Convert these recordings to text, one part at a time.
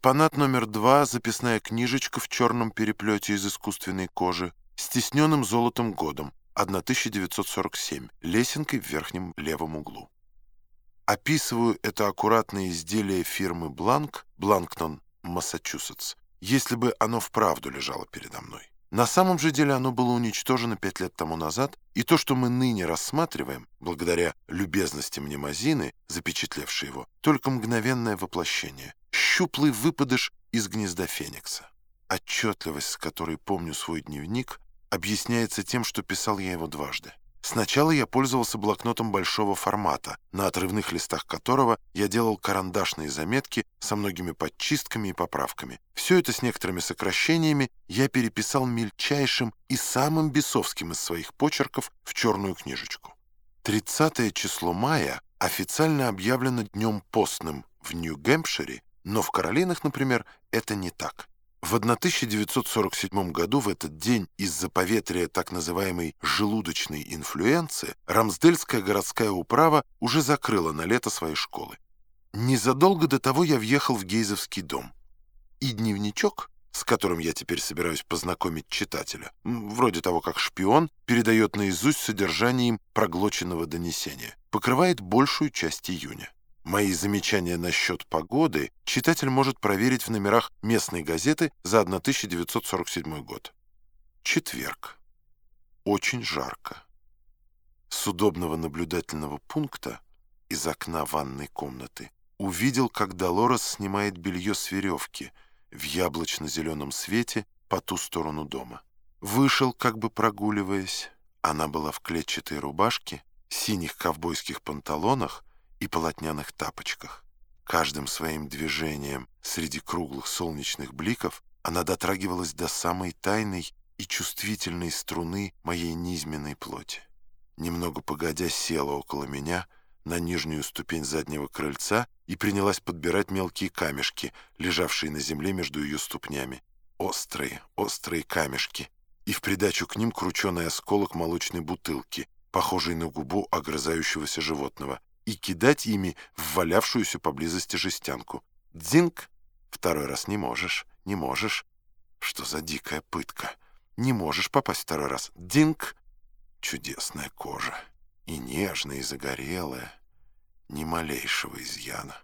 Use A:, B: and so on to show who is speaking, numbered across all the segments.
A: Экспонат номер два — записная книжечка в черном переплете из искусственной кожи с тисненным золотом годом 1947, лесенкой в верхнем левом углу. Описываю это аккуратное изделие фирмы «Бланк», Бланктон, Массачусетс, если бы оно вправду лежало передо мной. На самом же деле оно было уничтожено пять лет тому назад, и то, что мы ныне рассматриваем, благодаря любезности Мнемозины, запечатлевшей его, только мгновенное воплощение, щуплый выпадыш из гнезда Феникса. Отчетливость, с которой помню свой дневник, объясняется тем, что писал я его дважды. Сначала я пользовался блокнотом большого формата, на отрывных листах которого я делал карандашные заметки со многими подчистками и поправками. Все это с некоторыми сокращениями я переписал мельчайшим и самым бесовским из своих почерков в черную книжечку. 30 число мая официально объявлено днем постным в Нью-Гэмпшире, но в Каролинах, например, это не так. В 1947 году в этот день из-за поветрия так называемой «желудочной инфлюенции» Рамсдельская городская управа уже закрыла на лето свои школы. Незадолго до того я въехал в Гейзовский дом. И дневничок, с которым я теперь собираюсь познакомить читателя, вроде того, как шпион передает наизусть содержание им проглоченного донесения, покрывает большую часть июня. Мои замечания насчет погоды читатель может проверить в номерах местной газеты за 1947 год. Четверг. Очень жарко. С удобного наблюдательного пункта из окна ванной комнаты увидел, как Долорес снимает белье с веревки в яблочно-зеленом свете по ту сторону дома. Вышел, как бы прогуливаясь. Она была в клетчатой рубашке, синих ковбойских панталонах, и полотняных тапочках. Каждым своим движением среди круглых солнечных бликов она дотрагивалась до самой тайной и чувствительной струны моей низменной плоти. Немного погодя села около меня на нижнюю ступень заднего крыльца и принялась подбирать мелкие камешки, лежавшие на земле между ее ступнями. Острые, острые камешки. И в придачу к ним крученый осколок молочной бутылки, похожий на губу огрызающегося животного и кидать ими в валявшуюся поблизости жестянку. Дзинг! Второй раз не можешь, не можешь. Что за дикая пытка? Не можешь попасть второй раз. Динг! Чудесная кожа. И нежная, и загорелая. Ни малейшего изъяна.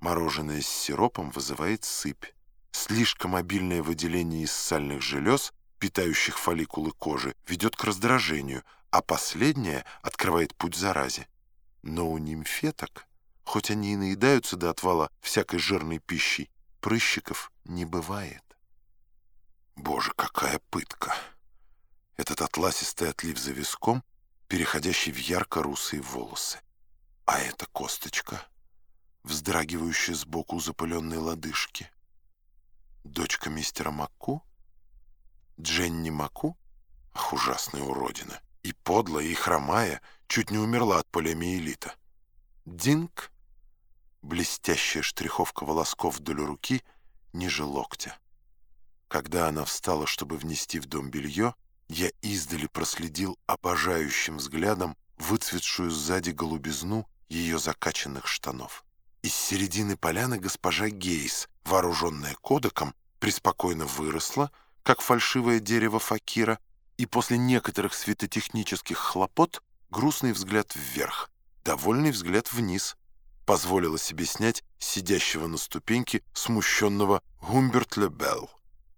A: Мороженое с сиропом вызывает сыпь. Слишком обильное выделение из сальных желез, питающих фолликулы кожи, ведет к раздражению, а последнее открывает путь заразе. Но у нимфеток, хоть они и наедаются до отвала всякой жирной пищей, прыщиков не бывает. Боже, какая пытка! Этот атласистый отлив за виском, переходящий в ярко-русые волосы. А эта косточка, вздрагивающая сбоку запыленной лодыжки. Дочка мистера Маку? Дженни Маку? Ах, ужасная уродина! И подлая, и хромая, чуть не умерла от полиомиелита. Динг, блестящая штриховка волосков вдоль руки, ниже локтя. Когда она встала, чтобы внести в дом белье, я издали проследил обожающим взглядом выцветшую сзади голубизну ее закачанных штанов. Из середины поляны госпожа Гейс, вооруженная кодеком, преспокойно выросла, как фальшивое дерево факира, и после некоторых светотехнических хлопот грустный взгляд вверх, довольный взгляд вниз. Позволила себе снять сидящего на ступеньке смущенного Гумберт Лебелл.